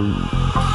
Boom.